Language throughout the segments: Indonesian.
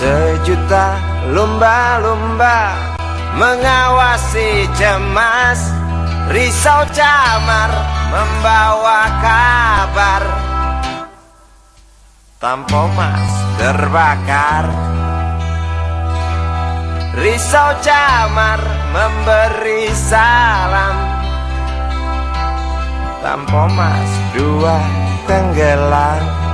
Sejuta lumba-lumba mengawasi cemas. Risau camar membawa kabar. Tampo mas terbakar. Risau camar memberi salam. Tampo mas dua tenggelam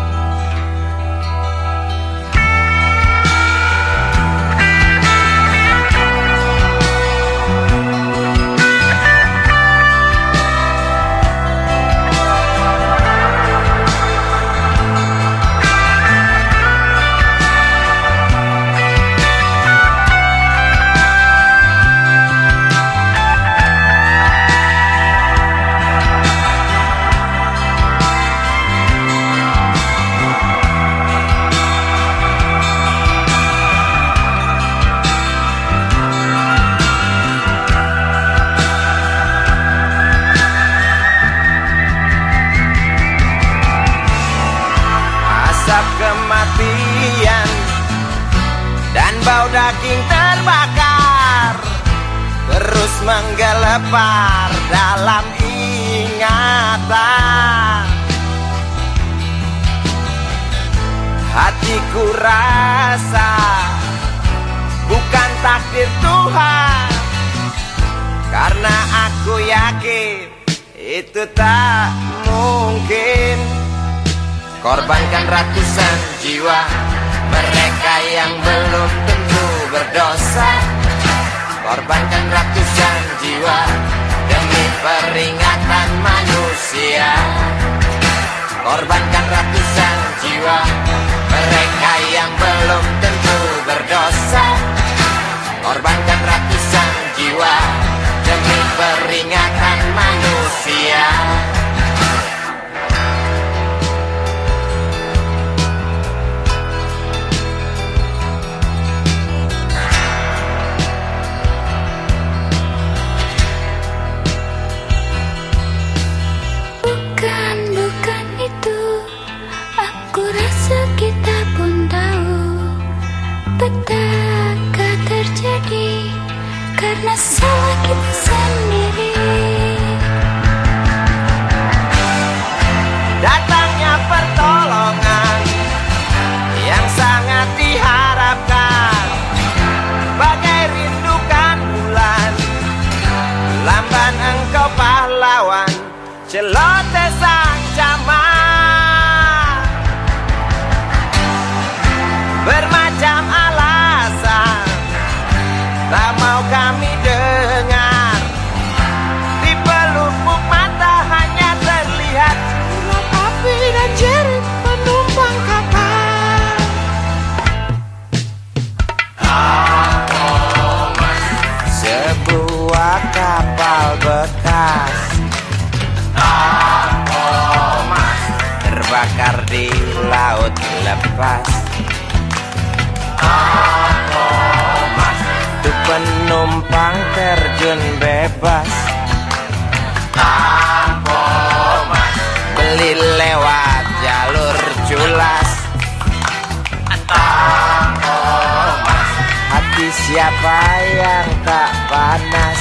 kematian. Dan bau daging terbakar terus menggelepar dalam ingatan. Hatiku rasa bukan takdir Tuhan karena aku yakin itu tak mungkin Korbankan ratusan jiwa Mereka yang belum tentu berdosa. Korbankan ratusan jiwa Demi peringatan manusia. Korbankan Aku laut lepas. Itu penumpang terjun bebas. Beli lewat jalur culas. Hati siapa yang tak panas.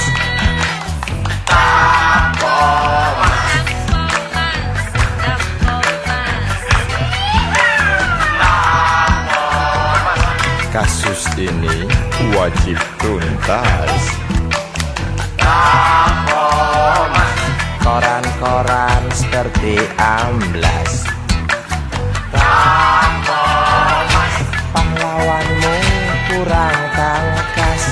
Kasus ini wajib tuntas. Koran-koran seperti amblas. Pahlawanmu kurang tangkas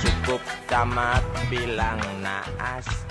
Cukup tamat bilang naas.